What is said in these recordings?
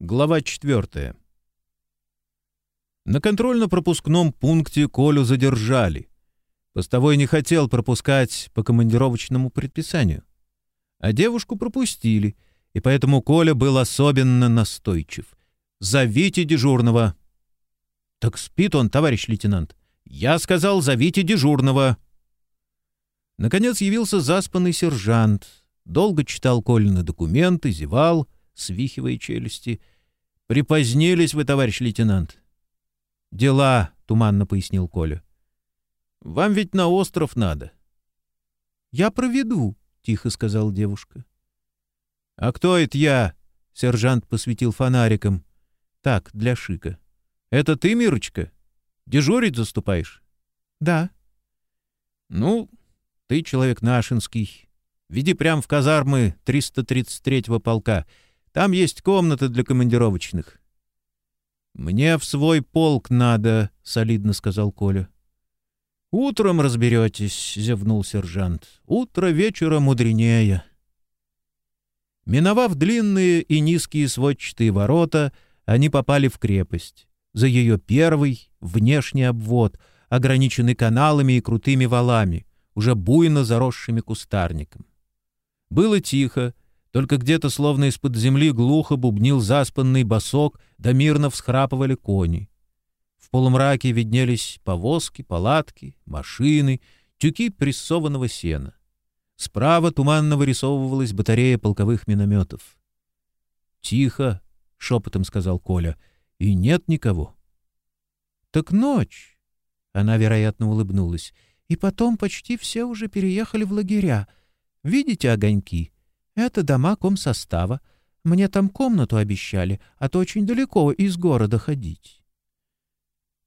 Глава 4. На контрольно-пропускном пункте Колю задержали. Постовой не хотел пропускать по командировочному предписанию. А девушку пропустили, и поэтому Коля был особенно настойчив. «Зовите дежурного!» «Так спит он, товарищ лейтенант!» «Я сказал, зовите дежурного!» Наконец явился заспанный сержант. Долго читал Колины документы, зевал — свихивая челюсти. «Припозднились вы, товарищ лейтенант». «Дела», — туманно пояснил Коля. «Вам ведь на остров надо». «Я проведу», — тихо сказала девушка. «А кто это я?» — сержант посветил фонариком. «Так, для шика. Это ты, Мирочка? Дежурить заступаешь?» «Да». «Ну, ты человек нашинский. Веди прямо в казармы 333-го полка. Там есть комната для командировочных. «Мне в свой полк надо», — солидно сказал Коля. «Утром разберетесь», — зевнул сержант. «Утро вечера мудренее». Миновав длинные и низкие сводчатые ворота, они попали в крепость. За ее первый внешний обвод, ограниченный каналами и крутыми валами, уже буйно заросшими кустарником. Было тихо, только где-то словно из-под земли глухо бубнил заспанный босок, да мирно всхрапывали кони. В полумраке виднелись повозки, палатки, машины, тюки прессованного сена. Справа туманно вырисовывалась батарея полковых минометов. «Тихо», — шепотом сказал Коля, — «и нет никого». «Так ночь», — она, вероятно, улыбнулась, — «и потом почти все уже переехали в лагеря. Видите огоньки?» Это дома комсостава. Мне там комнату обещали, а то очень далеко из города ходить.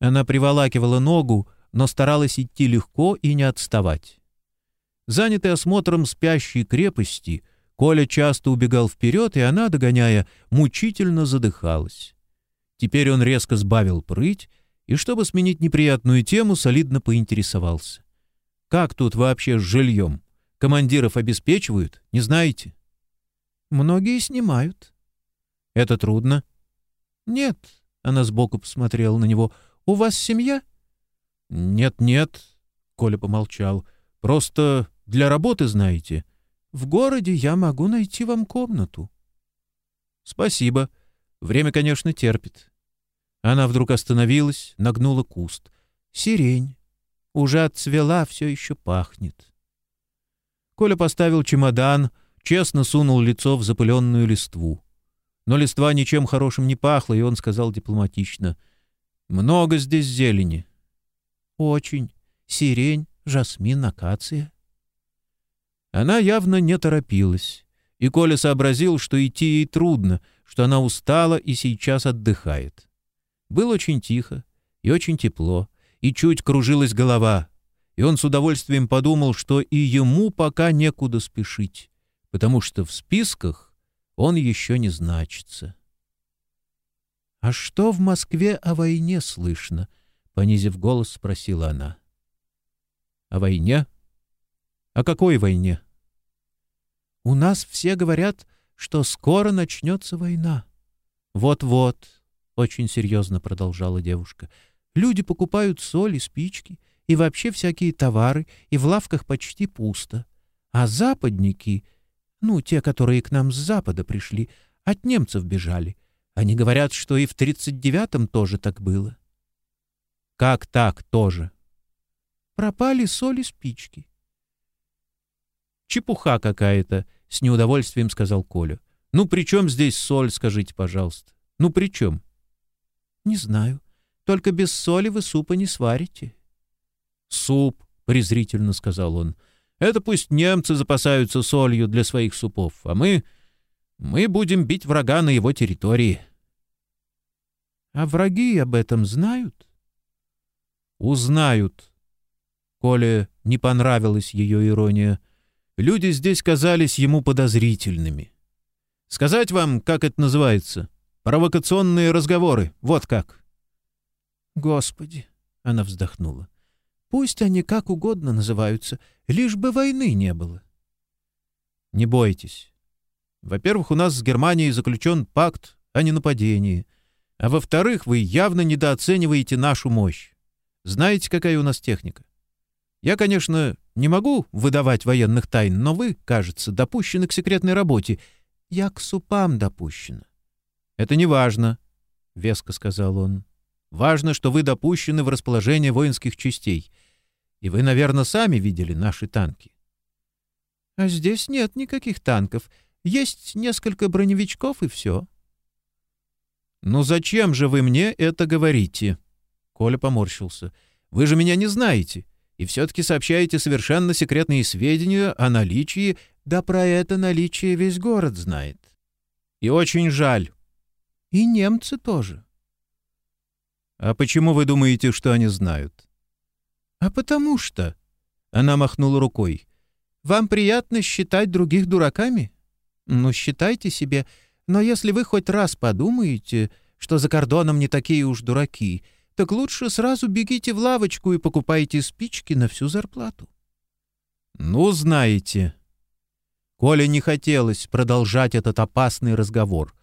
Она приволакивала ногу, но старалась идти легко и не отставать. Занятый осмотром спящей крепости, Коля часто убегал вперед, и она, догоняя, мучительно задыхалась. Теперь он резко сбавил прыть, и, чтобы сменить неприятную тему, солидно поинтересовался. «Как тут вообще с жильем? Командиров обеспечивают, не знаете?» Многие снимают. Это трудно? Нет, она сбоку посмотрела на него. У вас семья? Нет, нет, Коля помолчал. Просто для работы, знаете. В городе я могу найти вам комнату. Спасибо. Время, конечно, терпит. Она вдруг остановилась, нагнула куст. Сирень. Уже отцвела, все еще пахнет. Коля поставил чемодан, честно сунул лицо в запыленную листву. Но листва ничем хорошим не пахла, и он сказал дипломатично. «Много здесь зелени». «Очень. Сирень, жасмин, акация». Она явно не торопилась, и Коля сообразил, что идти ей трудно, что она устала и сейчас отдыхает. Было очень тихо и очень тепло, и чуть кружилась голова, и он с удовольствием подумал, что и ему пока некуда спешить потому что в списках он еще не значится. «А что в Москве о войне слышно?» — понизив голос, спросила она. «О войне? О какой войне?» «У нас все говорят, что скоро начнется война». «Вот-вот», — очень серьезно продолжала девушка, — «люди покупают соль и спички, и вообще всякие товары, и в лавках почти пусто. А западники ну, те, которые к нам с запада пришли, от немцев бежали. Они говорят, что и в тридцать девятом тоже так было. Как так тоже? Пропали соли спички. Чепуха какая-то, с неудовольствием сказал Коля. Ну, при чем здесь соль, скажите, пожалуйста? Ну, при чем? Не знаю. Только без соли вы супа не сварите. Суп, презрительно сказал он. — это пусть немцы запасаются солью для своих супов, а мы... мы будем бить врага на его территории. А враги об этом знают? Узнают. Коле не понравилась ее ирония. Люди здесь казались ему подозрительными. Сказать вам, как это называется? Провокационные разговоры. Вот как. Господи, она вздохнула. Пусть они как угодно называются, лишь бы войны не было. Не бойтесь. Во-первых, у нас с Германией заключен пакт а не нападение. А во-вторых, вы явно недооцениваете нашу мощь. Знаете, какая у нас техника? Я, конечно, не могу выдавать военных тайн, но вы, кажется, допущены к секретной работе. Я к супам допущена. Это не важно, — веско сказал он. Важно, что вы допущены в расположение воинских частей. И вы, наверное, сами видели наши танки. А здесь нет никаких танков. Есть несколько броневичков и все. «Ну зачем же вы мне это говорите?» Коля поморщился. «Вы же меня не знаете, и все-таки сообщаете совершенно секретные сведения о наличии, да про это наличие весь город знает. И очень жаль. И немцы тоже». «А почему вы думаете, что они знают?» «А потому что...» — она махнула рукой. «Вам приятно считать других дураками? Ну, считайте себе но если вы хоть раз подумаете, что за кордоном не такие уж дураки, так лучше сразу бегите в лавочку и покупайте спички на всю зарплату. Ну, знаете. Коле не хотелось продолжать этот опасный разговор.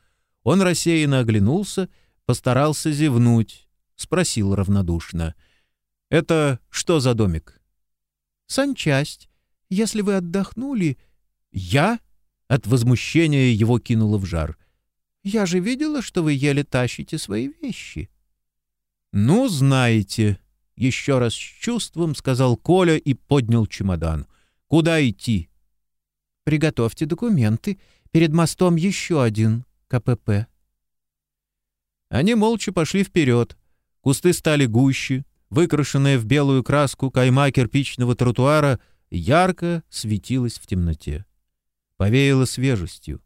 Он рассеянно оглянулся, постарался зевнуть, спросил равнодушно. «Это что за домик?» «Санчасть. Если вы отдохнули...» «Я?» От возмущения его кинуло в жар. «Я же видела, что вы еле тащите свои вещи». «Ну, знаете», — еще раз с чувством сказал Коля и поднял чемодан. «Куда идти?» «Приготовьте документы. Перед мостом еще один КПП». Они молча пошли вперед. Кусты стали гуще. Выкрашенная в белую краску кайма кирпичного тротуара ярко светилась в темноте. Повеяло свежестью.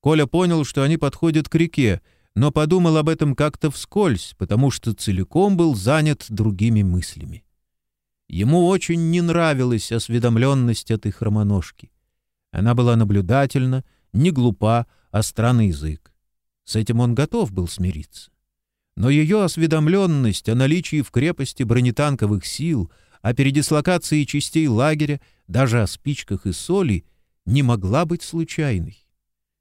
Коля понял, что они подходят к реке, но подумал об этом как-то вскользь, потому что целиком был занят другими мыслями. Ему очень не нравилась осведомленность этой хромоножки. Она была наблюдательна, не глупа, а странный язык. С этим он готов был смириться. Но ее осведомленность о наличии в крепости бронетанковых сил, о передислокации частей лагеря, даже о спичках и соли — не могла быть случайной.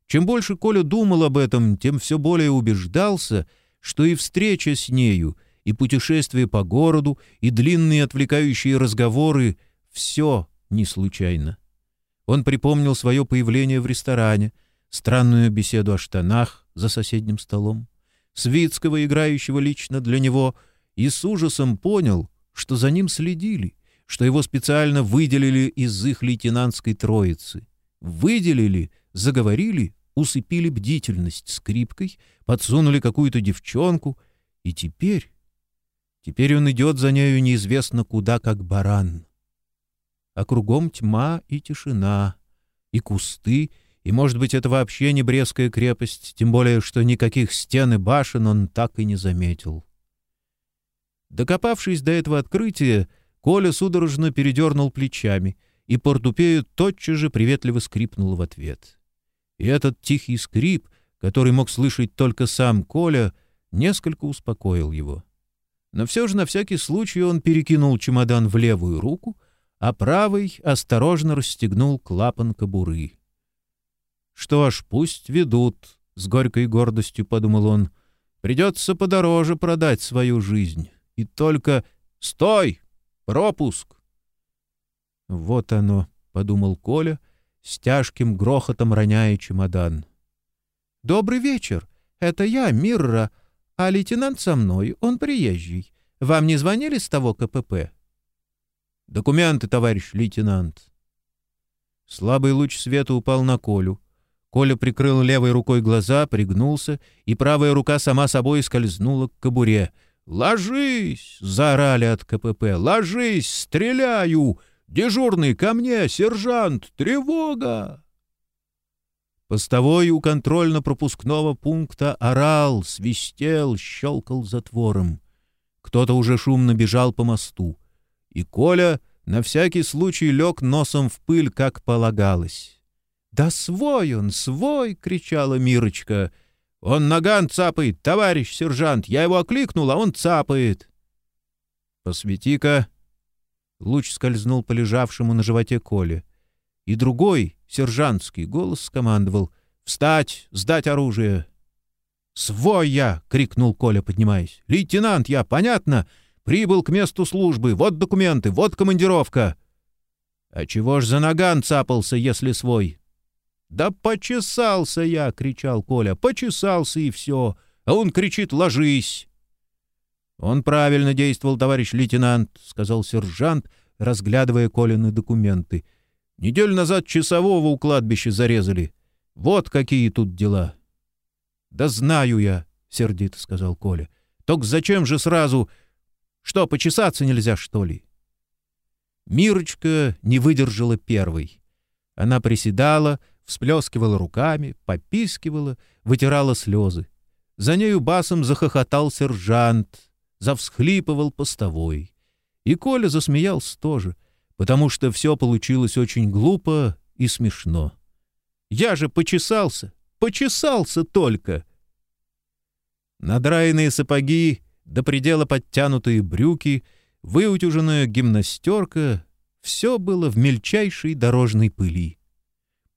Чем больше Коля думал об этом, тем все более убеждался, что и встреча с нею, и путешествие по городу, и длинные отвлекающие разговоры — все не случайно. Он припомнил свое появление в ресторане, странную беседу о штанах за соседним столом, Свицкого, играющего лично для него, и с ужасом понял, что за ним следили, что его специально выделили из их лейтенантской троицы. Выделили, заговорили, усыпили бдительность скрипкой, подсунули какую-то девчонку, и теперь... Теперь он идет за нею неизвестно куда, как баран. А кругом тьма и тишина, и кусты, и, может быть, это вообще не Брестская крепость, тем более, что никаких стен и башен он так и не заметил. Докопавшись до этого открытия, Коля судорожно передернул плечами — и портупею тотчас же приветливо скрипнул в ответ. И этот тихий скрип, который мог слышать только сам Коля, несколько успокоил его. Но все же на всякий случай он перекинул чемодан в левую руку, а правой осторожно расстегнул клапан кобуры. «Что ж, пусть ведут», — с горькой гордостью подумал он. «Придется подороже продать свою жизнь. И только... Стой! Пропуск!» «Вот оно», — подумал Коля, с тяжким грохотом роняя чемодан. «Добрый вечер. Это я, Мирра, а лейтенант со мной, он приезжий. Вам не звонили с того КПП?» «Документы, товарищ лейтенант». Слабый луч света упал на Колю. Коля прикрыл левой рукой глаза, пригнулся, и правая рука сама собой скользнула к кобуре. «Ложись!» — заорали от КПП. «Ложись! Стреляю!» Дежурный, ко мне! Сержант! Тревога!» Постовой у контрольно-пропускного пункта орал, свистел, щелкал затвором. Кто-то уже шумно бежал по мосту. И Коля на всякий случай лег носом в пыль, как полагалось. «Да свой он, свой!» — кричала Мирочка. «Он наган цапает, товарищ сержант! Я его окликнул, а он цапает!» «Посвети-ка!» Луч скользнул по лежавшему на животе Коле. И другой, сержантский, голос скомандовал «Встать! Сдать оружие!» «Свой я!» — крикнул Коля, поднимаясь. «Лейтенант я, понятно? Прибыл к месту службы. Вот документы, вот командировка». «А чего ж за наган цапался, если свой?» «Да почесался я!» — кричал Коля. «Почесался и все!» А он кричит «Ложись!» «Он правильно действовал, товарищ лейтенант», — сказал сержант, разглядывая Колины документы. «Неделю назад часового у кладбища зарезали. Вот какие тут дела». «Да знаю я», — сердито сказал Коля. «Только зачем же сразу? Что, почесаться нельзя, что ли?» Мирочка не выдержала первой. Она приседала, всплескивала руками, попискивала, вытирала слезы. За нею басом захохотал сержант, завсхлипывал постовой. И Коля засмеялся тоже, потому что все получилось очень глупо и смешно. «Я же почесался, почесался только!» Надраенные сапоги, до предела подтянутые брюки, выутюженная гимнастерка — все было в мельчайшей дорожной пыли.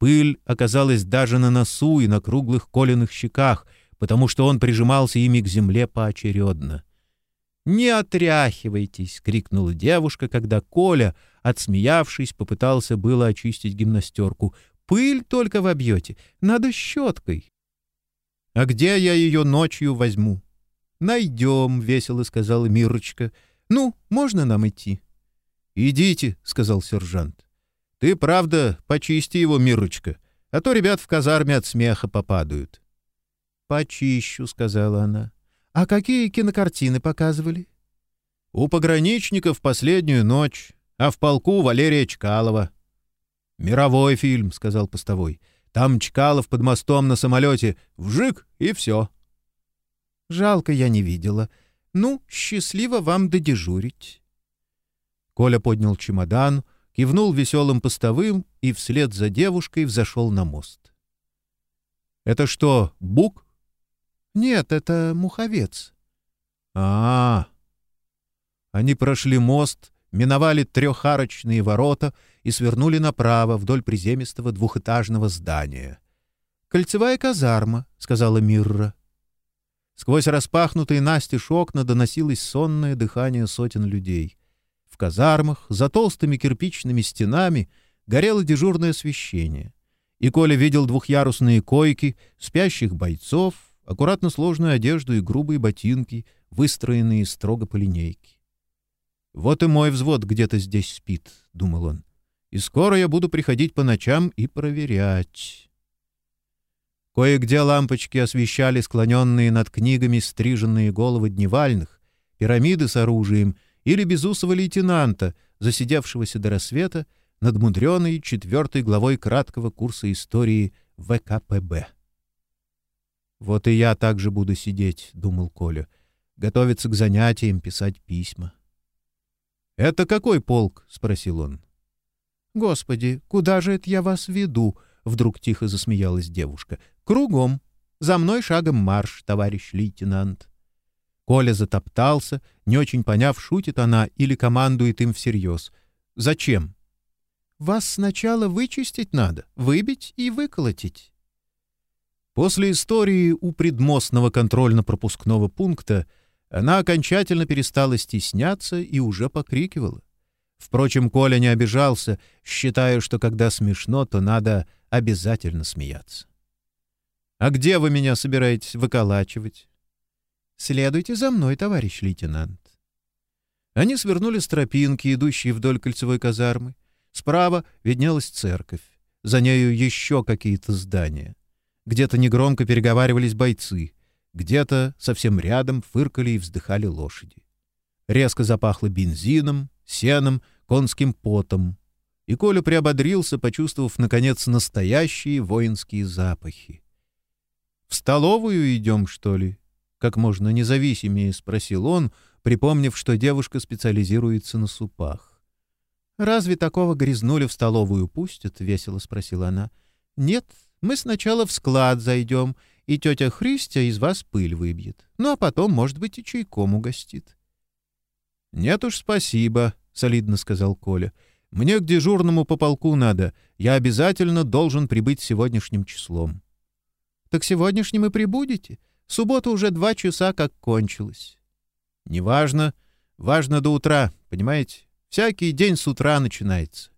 Пыль оказалась даже на носу и на круглых коленных щеках, потому что он прижимался ими к земле поочередно. «Не отряхивайтесь!» — крикнула девушка, когда Коля, отсмеявшись, попытался было очистить гимнастерку. «Пыль только вобьете, надо щеткой!» «А где я ее ночью возьму?» «Найдем», — весело сказала Мирочка. «Ну, можно нам идти?» «Идите», — сказал сержант. «Ты, правда, почисти его, Мирочка, а то ребят в казарме от смеха попадают». «Почищу», — сказала она. «А какие кинокартины показывали?» «У пограничников последнюю ночь, а в полку Валерия Чкалова». «Мировой фильм», — сказал постовой. «Там Чкалов под мостом на самолете. Вжик, и все». «Жалко, я не видела. Ну, счастливо вам додежурить». Коля поднял чемодан, кивнул веселым постовым и вслед за девушкой взошел на мост. «Это что, бук?» «Нет, это муховец». А, -а, а Они прошли мост, миновали трехарочные ворота и свернули направо вдоль приземистого двухэтажного здания. «Кольцевая казарма», — сказала Мирра. Сквозь распахнутые настежь окна доносилось сонное дыхание сотен людей. В казармах, за толстыми кирпичными стенами, горело дежурное освещение. И Коля видел двухъярусные койки, спящих бойцов, аккуратно сложную одежду и грубые ботинки, выстроенные строго по линейке. «Вот и мой взвод где-то здесь спит», — думал он. «И скоро я буду приходить по ночам и проверять». Кое-где лампочки освещали склоненные над книгами стриженные головы дневальных, пирамиды с оружием или безусого лейтенанта, засидевшегося до рассвета над мудреной четвертой главой краткого курса истории ВКПБ. «Вот и я также буду сидеть», — думал Коля, — «готовиться к занятиям, писать письма». «Это какой полк?» — спросил он. «Господи, куда же это я вас веду?» — вдруг тихо засмеялась девушка. «Кругом. За мной шагом марш, товарищ лейтенант». Коля затоптался, не очень поняв, шутит она или командует им всерьез. «Зачем?» «Вас сначала вычистить надо, выбить и выколотить». После истории у предмостного контрольно-пропускного пункта она окончательно перестала стесняться и уже покрикивала. Впрочем, Коля не обижался, считая, что когда смешно, то надо обязательно смеяться. «А где вы меня собираетесь выколачивать?» «Следуйте за мной, товарищ лейтенант». Они свернули с тропинки, идущей вдоль кольцевой казармы. Справа виднелась церковь, за нею еще какие-то здания. Где-то негромко переговаривались бойцы, где-то совсем рядом фыркали и вздыхали лошади. Резко запахло бензином, сеном, конским потом. И Коля приободрился, почувствовав, наконец, настоящие воинские запахи. «В столовую идем, что ли?» — как можно независимее спросил он, припомнив, что девушка специализируется на супах. «Разве такого грязнули в столовую пустят?» — весело спросила она. «Нет, мы сначала в склад зайдем, и тетя Христя из вас пыль выбьет. Ну, а потом, может быть, и чайком угостит». «Нет уж, спасибо», — солидно сказал Коля. «Мне к дежурному по полку надо. Я обязательно должен прибыть сегодняшним числом». «Так сегодняшним и прибудете. Суббота уже два часа как кончилась. Неважно, важно до утра, понимаете? Всякий день с утра начинается.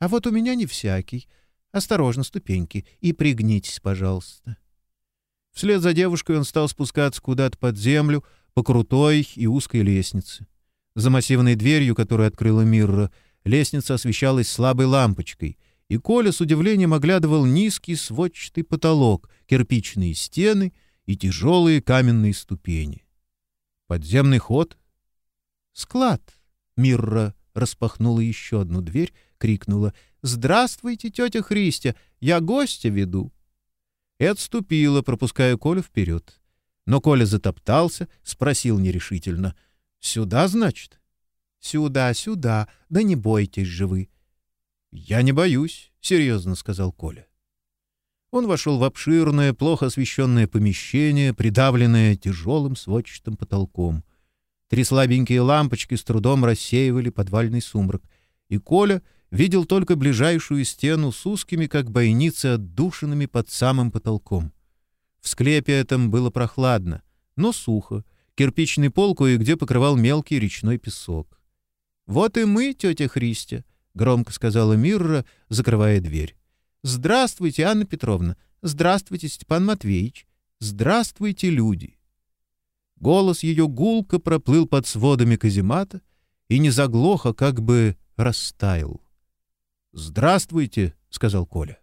А вот у меня не всякий. Осторожно, ступеньки, и пригнитесь, пожалуйста. Вслед за девушкой он стал спускаться куда-то под землю по крутой и узкой лестнице. За массивной дверью, которую открыла Мирра, лестница освещалась слабой лампочкой, и Коля с удивлением оглядывал низкий сводчатый потолок, кирпичные стены и тяжелые каменные ступени. Подземный ход? Склад. Мирра распахнула еще одну дверь, крикнула «Здравствуйте, тетя Христя! Я гостя веду!» И отступила, пропуская Колю вперед. Но Коля затоптался, спросил нерешительно «Сюда, значит?» «Сюда, сюда, да не бойтесь же вы!» «Я не боюсь», — серьезно сказал Коля. Он вошел в обширное, плохо освещенное помещение, придавленное тяжелым сводчатым потолком. Три слабенькие лампочки с трудом рассеивали подвальный сумрак, и Коля видел только ближайшую стену с узкими, как бойницы, отдушинами под самым потолком. В склепе этом было прохладно, но сухо, кирпичный пол кое-где покрывал мелкий речной песок. «Вот и мы, тетя Христя», — громко сказала Мирра, закрывая дверь. «Здравствуйте, Анна Петровна! Здравствуйте, Степан Матвеевич! Здравствуйте, люди!» Голос ее гулко проплыл под сводами каземата и не заглох, а как бы растаял. «Здравствуйте!» — сказал Коля.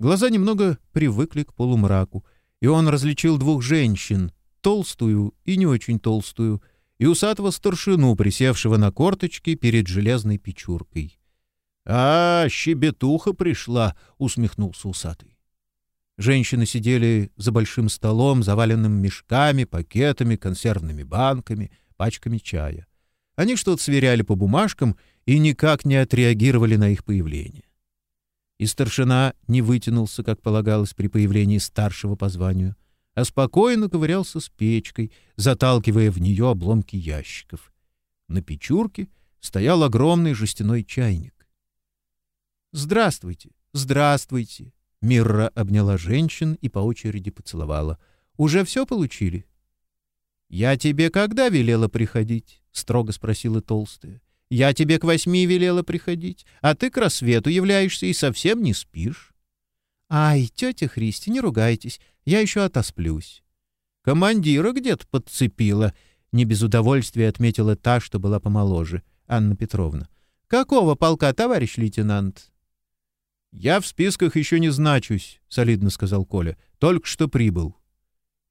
Глаза немного привыкли к полумраку, и он различил двух женщин, толстую и не очень толстую, и усатого старшину, присевшего на корточки перед железной печуркой. «А, щебетуха пришла!» — усмехнулся усатый. Женщины сидели за большим столом, заваленным мешками, пакетами, консервными банками, пачками чая. Они что-то сверяли по бумажкам и никак не отреагировали на их появление. И старшина не вытянулся, как полагалось при появлении старшего по званию, а спокойно ковырялся с печкой, заталкивая в нее обломки ящиков. На печурке стоял огромный жестяной чайник. «Здравствуйте! Здравствуйте!» Мирра обняла женщин и по очереди поцеловала. «Уже все получили?» «Я тебе когда велела приходить?» — строго спросила толстая. «Я тебе к восьми велела приходить, а ты к рассвету являешься и совсем не спишь». «Ай, тетя Христи, не ругайтесь, я еще отосплюсь». «Командира где-то подцепила», — не без удовольствия отметила та, что была помоложе, Анна Петровна. «Какого полка, товарищ лейтенант?» «Я в списках еще не значусь», — солидно сказал Коля. «Только что прибыл».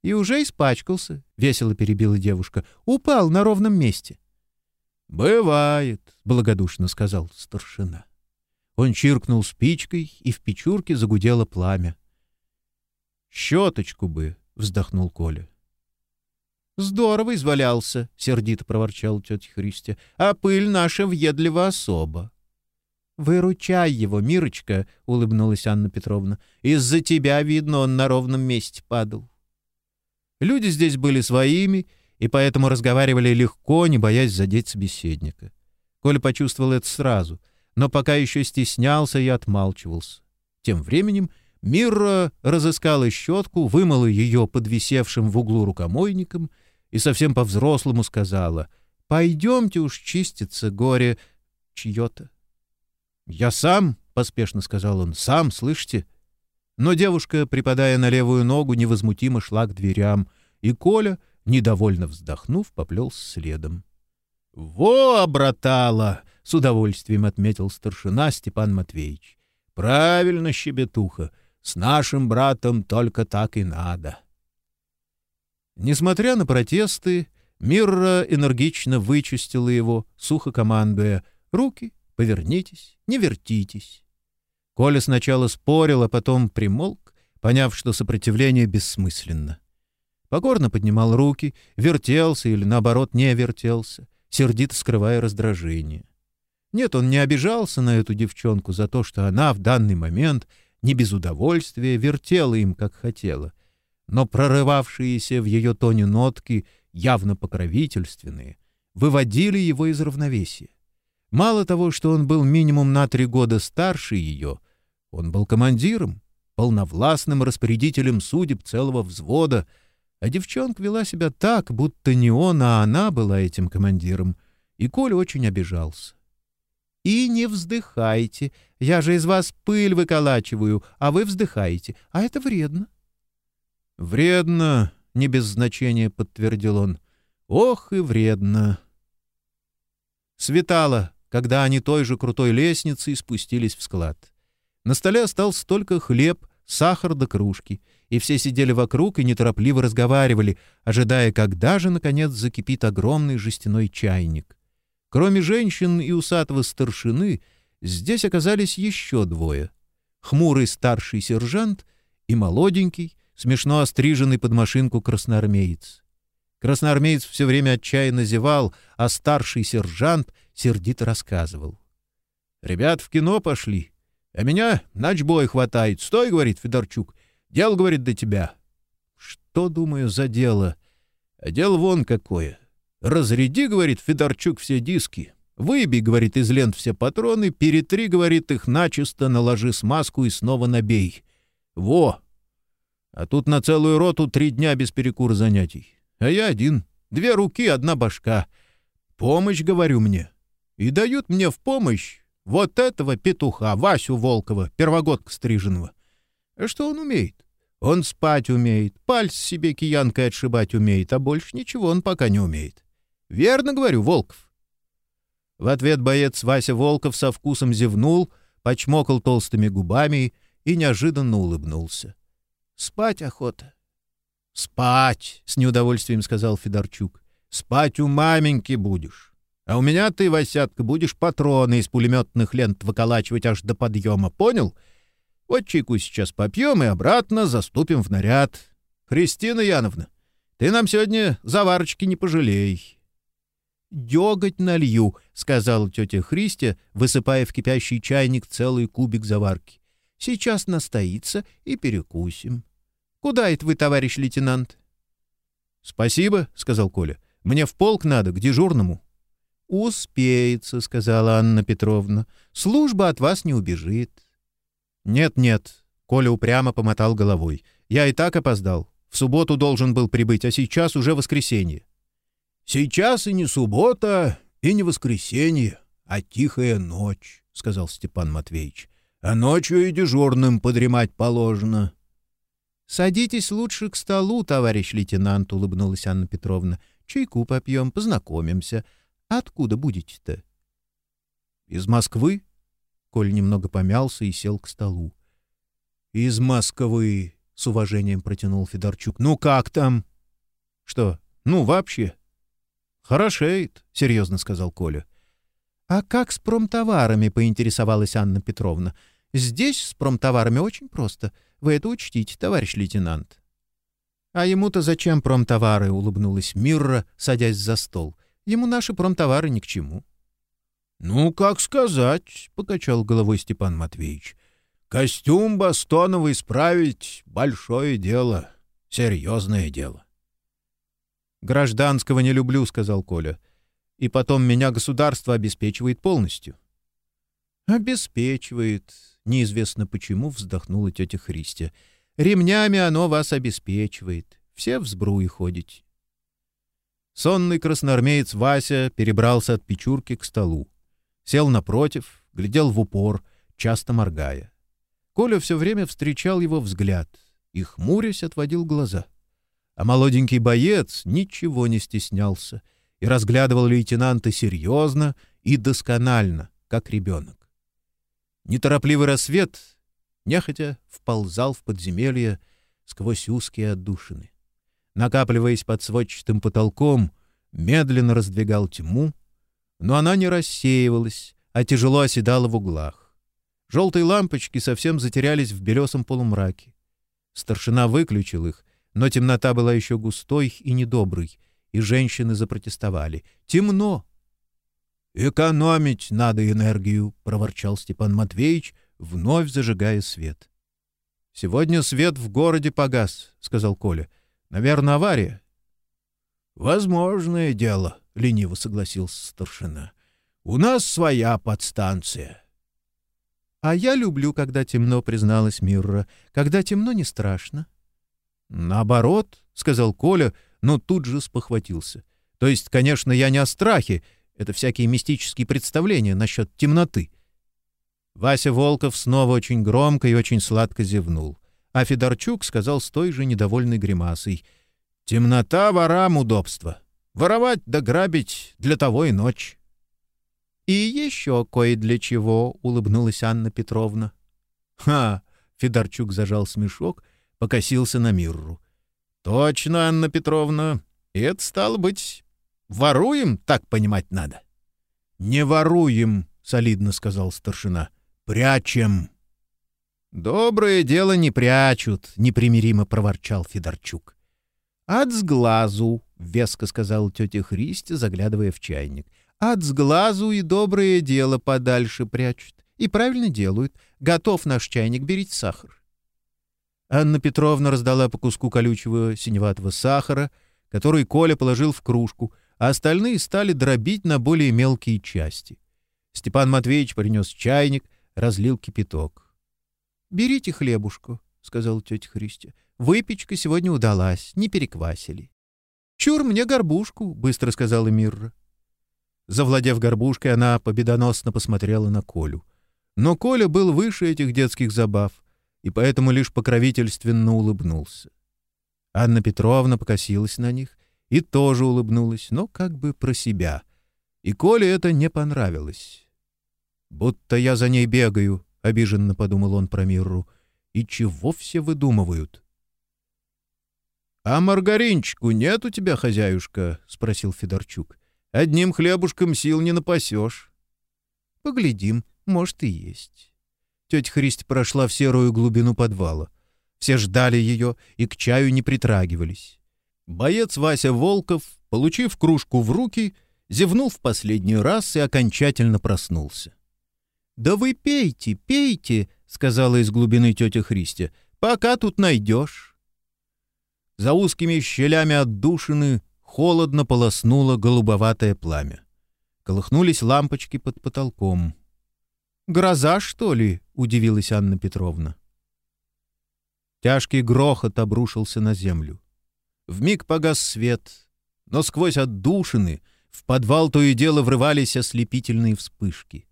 «И уже испачкался», — весело перебила девушка. «Упал на ровном месте». «Бывает», — благодушно сказал старшина. Он чиркнул спичкой, и в печурке загудело пламя. «Щеточку бы», — вздохнул Коля. «Здорово извалялся», — сердито проворчал тетя Христя. «А пыль наша въедлива особо». «Выручай его, Мирочка», — улыбнулась Анна Петровна. «Из-за тебя, видно, он на ровном месте падал». Люди здесь были своими, и поэтому разговаривали легко, не боясь задеть собеседника. Коля почувствовал это сразу, но пока еще стеснялся и отмалчивался. Тем временем Мирра разыскала щетку, вымыла ее под висевшим в углу рукомойником и совсем по-взрослому сказала «Пойдемте уж чиститься, горе чье-то». «Я сам», — поспешно сказал он, — «сам, слышите?» Но девушка, припадая на левую ногу, невозмутимо шла к дверям, и Коля, недовольно вздохнув, поплелся следом. «Во, братала!» — с удовольствием отметил старшина Степан Матвеевич. «Правильно, щебетуха, с нашим братом только так и надо». Несмотря на протесты, Мирра энергично вычистила его, сухо командуя «Руки, Повернитесь, не вертитесь. Коля сначала спорил, а потом примолк, поняв, что сопротивление бессмысленно. Покорно поднимал руки, вертелся или, наоборот, не вертелся, сердито скрывая раздражение. Нет, он не обижался на эту девчонку за то, что она в данный момент не без удовольствия вертела им, как хотела, но прорывавшиеся в ее тоне нотки, явно покровительственные, выводили его из равновесия. Мало того, что он был минимум на три года старше ее, он был командиром, полновластным распорядителем судеб целого взвода, а девчонка вела себя так, будто не он, а она была этим командиром, и Коля очень обижался. «И не вздыхайте, я же из вас пыль выколачиваю, а вы вздыхаете, а это вредно». «Вредно», — не без значения подтвердил он. «Ох и вредно». Светало, когда они той же крутой лестницей спустились в склад. На столе остался только хлеб, сахар да кружки, и все сидели вокруг и неторопливо разговаривали, ожидая, когда же, наконец, закипит огромный жестяной чайник. Кроме женщин и усатого старшины, здесь оказались еще двое. Хмурый старший сержант и молоденький, смешно остриженный под машинку красноармеец. Красноармеец все время отчаянно зевал, а старший сержант сердито рассказывал. «Ребят в кино пошли, а меня начбой хватает. Стой, — говорит Федорчук, — дело, — говорит, — до тебя». «Что, думаю, за дело?» «А дело вон какое. Разряди, — говорит Федорчук, — все диски». Выбей, говорит, из лент все патроны, перетри, говорит, их начисто, наложи смазку и снова набей. Во! А тут на целую роту три дня без перекура занятий. А я один. Две руки, одна башка. Помощь, говорю мне. И дают мне в помощь вот этого петуха, Васю Волкова, первогодка стриженного. А что он умеет? Он спать умеет, пальц себе киянкой отшибать умеет, а больше ничего он пока не умеет. Верно говорю, Волков? В ответ боец Вася Волков со вкусом зевнул, почмокал толстыми губами и неожиданно улыбнулся. Спать охота. — Спать, — с неудовольствием сказал Федорчук. — Спать у маменьки будешь. А у меня ты, Васятка, будешь патроны из пулеметных лент выколачивать аж до подъема, понял? Вот чайку сейчас попьем и обратно заступим в наряд. Христина Яновна, ты нам сегодня заварочки не пожалей. — Деготь налью, — сказала тетя Христя, высыпая в кипящий чайник целый кубик заварки. — Сейчас настоится и перекусим. — Куда это вы, товарищ лейтенант? — Спасибо, — сказал Коля. — Мне в полк надо, к дежурному. — Успеется, — сказала Анна Петровна. — Служба от вас не убежит. Нет, — Нет-нет, — Коля упрямо помотал головой. — Я и так опоздал. В субботу должен был прибыть, а сейчас уже воскресенье. — Сейчас и не суббота, и не воскресенье, а тихая ночь, — сказал Степан Матвеевич. — А ночью и дежурным подремать положено. — «Садитесь лучше к столу, товарищ лейтенант», — улыбнулась Анна Петровна. «Чайку попьем, познакомимся. Откуда будете-то?» «Из Москвы?» Коль немного помялся и сел к столу. «Из Москвы», — с уважением протянул Федорчук. «Ну как там?» «Что? Ну, вообще?» «Хорошеет», — серьезно сказал Коля. «А как с промтоварами?» — поинтересовалась Анна Петровна. «Здесь с промтоварами очень просто. Вы это учтите, товарищ лейтенант». «А ему-то зачем промтовары?» — улыбнулась Мирра, садясь за стол. «Ему наши промтовары ни к чему». «Ну, как сказать», — покачал головой Степан Матвеевич. «Костюм Бастонова исправить — большое дело, серьезное дело». «Гражданского не люблю», — сказал Коля. «И потом меня государство обеспечивает полностью». «Обеспечивает», Неизвестно почему вздохнула тетя Христя. «Ремнями оно вас обеспечивает. Все в сбруе ходите». Сонный красноармеец Вася перебрался от печурки к столу. Сел напротив, глядел в упор, часто моргая. Коля все время встречал его взгляд и, хмурясь, отводил глаза. А молоденький боец ничего не стеснялся и разглядывал лейтенанта серьезно и досконально, как ребенок. Неторопливый рассвет нехотя вползал в подземелье сквозь узкие отдушины. Накапливаясь под сводчатым потолком, медленно раздвигал тьму, но она не рассеивалась, а тяжело оседала в углах. Желтые лампочки совсем затерялись в белесом полумраке. Старшина выключил их, но темнота была еще густой и недоброй, и женщины запротестовали. «Темно! «Экономить надо энергию», — проворчал Степан Матвеевич, вновь зажигая свет. «Сегодня свет в городе погас», — сказал Коля. «Наверное, авария». «Возможное дело», — лениво согласился старшина. «У нас своя подстанция». «А я люблю, когда темно», — призналась Мирра. «Когда темно, не страшно». «Наоборот», — сказал Коля, но тут же спохватился. «То есть, конечно, я не о страхе. Это всякие мистические представления насчет темноты». Вася Волков снова очень громко и очень сладко зевнул. А Федорчук сказал с той же недовольной гримасой. «Темнота ворам удобство. Воровать да грабить для того и ночь». «И еще кое для чего», — улыбнулась Анна Петровна. «Ха!» — Федорчук зажал смешок, покосился на Мирру. «Точно, Анна Петровна. И это, стало быть, воруем, так понимать надо». «Не воруем», — солидно сказал старшина. «Прячем». «Доброе дело не прячут», — непримиримо проворчал Федорчук. «От сглазу», — веско сказала тетя Христя, заглядывая в чайник. От сглазу и доброе дело подальше прячут. И правильно делают. Готов наш чайник, берите сахар. Анна Петровна раздала по куску колючего синеватого сахара, который Коля положил в кружку, а остальные стали дробить на более мелкие части. Степан Матвеевич принес чайник, разлил кипяток. — Берите хлебушку, — сказала тетя Христя. — Выпечка сегодня удалась, не переквасили. — Чур мне горбушку, — быстро сказала Мирра. Завладев горбушкой, она победоносно посмотрела на Колю. Но Коля был выше этих детских забав, и поэтому лишь покровительственно улыбнулся. Анна Петровна покосилась на них и тоже улыбнулась, но как бы про себя. И Коле это не понравилось. «Будто я за ней бегаю», — обиженно подумал он про Мирру. «И чего все выдумывают?» «А маргаринчику нет у тебя, хозяюшка?» — спросил Федорчук. Одним хлебушком сил не напасешь. — Поглядим, может и есть. Тетя Христи прошла в серую глубину подвала. Все ждали ее и к чаю не притрагивались. Боец Вася Волков, получив кружку в руки, зевнул в последний раз и окончательно проснулся. — Да вы пейте, пейте, — сказала из глубины тетя Христи, — пока тут найдешь. За узкими щелями отдушины холодно полоснуло голубоватое пламя. Колыхнулись лампочки под потолком. «Гроза, что ли?» — удивилась Анна Петровна. Тяжкий грохот обрушился на землю. Вмиг погас свет, но сквозь отдушины в подвал то и дело врывались ослепительные вспышки.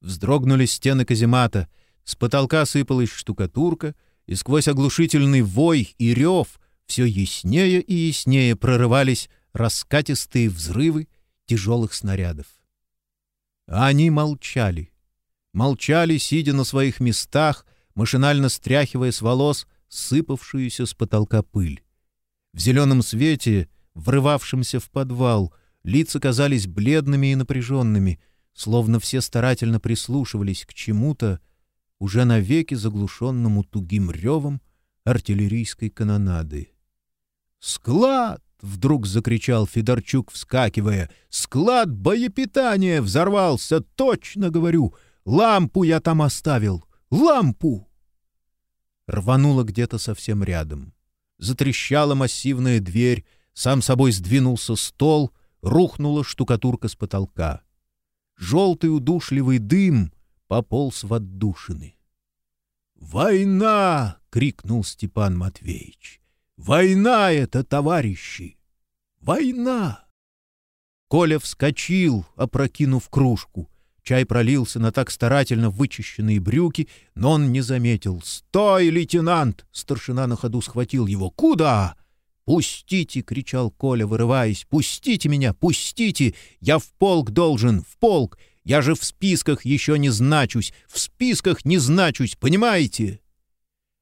Вздрогнули стены каземата, с потолка сыпалась штукатурка, и сквозь оглушительный вой и рев все яснее и яснее прорывались раскатистые взрывы тяжелых снарядов. Они молчали. Молчали, сидя на своих местах, машинально стряхивая с волос сыпавшуюся с потолка пыль. В зеленом свете, врывавшемся в подвал, лица казались бледными и напряженными, словно все старательно прислушивались к чему-то, уже навеки заглушенному тугим ревом артиллерийской канонады. «Склад!» — вдруг закричал Федорчук, вскакивая. «Склад боепитания взорвался, точно говорю! Лампу я там оставил! Лампу!» Рвануло где-то совсем рядом. Затрещала массивная дверь, сам собой сдвинулся стол, рухнула штукатурка с потолка. Желтый удушливый дым пополз в отдушины. «Война!» — крикнул Степан Матвеевич. Война это, товарищи! Война! Коля вскочил, опрокинув кружку. Чай пролился на так старательно вычищенные брюки, но он не заметил. «Стой, лейтенант!» — старшина на ходу схватил его. «Куда?» «Пустите!» — кричал Коля, вырываясь. «Пустите меня! Пустите! Я в полк должен! В полк! Я же в списках еще не значусь! В списках не значусь! Понимаете?»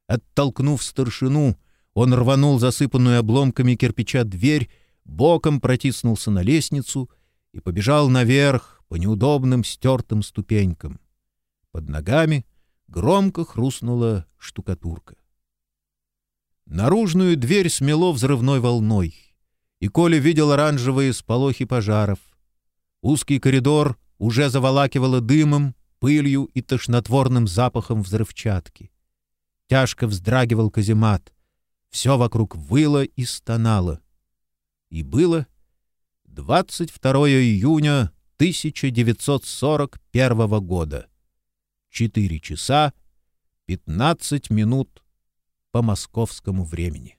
Оттолкнув старшину, он рванул засыпанную обломками кирпича дверь, боком протиснулся на лестницу и побежал наверх по неудобным стертым ступенькам. Под ногами громко хрустнула штукатурка. Наружную дверь смело взрывной волной, и Коля видел оранжевые сполохи пожаров. Узкий коридор уже заволакивало дымом, пылью и тошнотворным запахом взрывчатки. Тяжко вздрагивал каземат. Все вокруг выло и стонало. И было 22 июня 1941 года. 4 часа 15 минут по московскому времени.